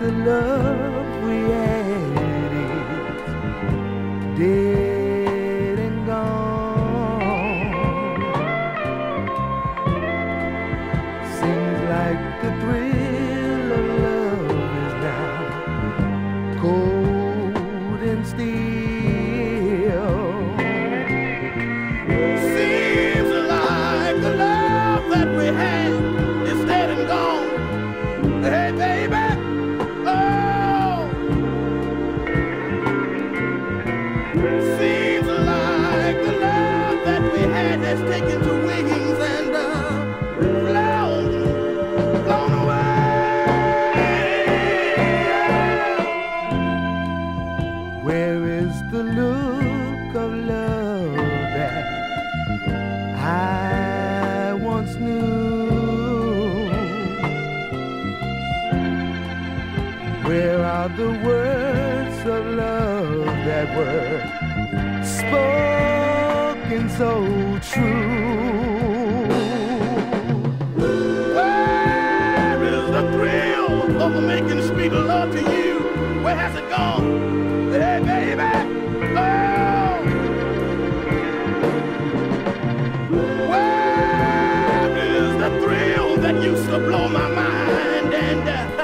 the love we had is dead and gone. Seems like the thrill of love is now cold and still. Seems like the love that we had has taken to wings and uh, away. Where is the look of love that I once knew? Where are the words of love that were spoken so true? Where is the thrill of making sweet love to you? Where has it gone? Hey, baby. Oh. Where is the thrill that used to blow my mind and uh,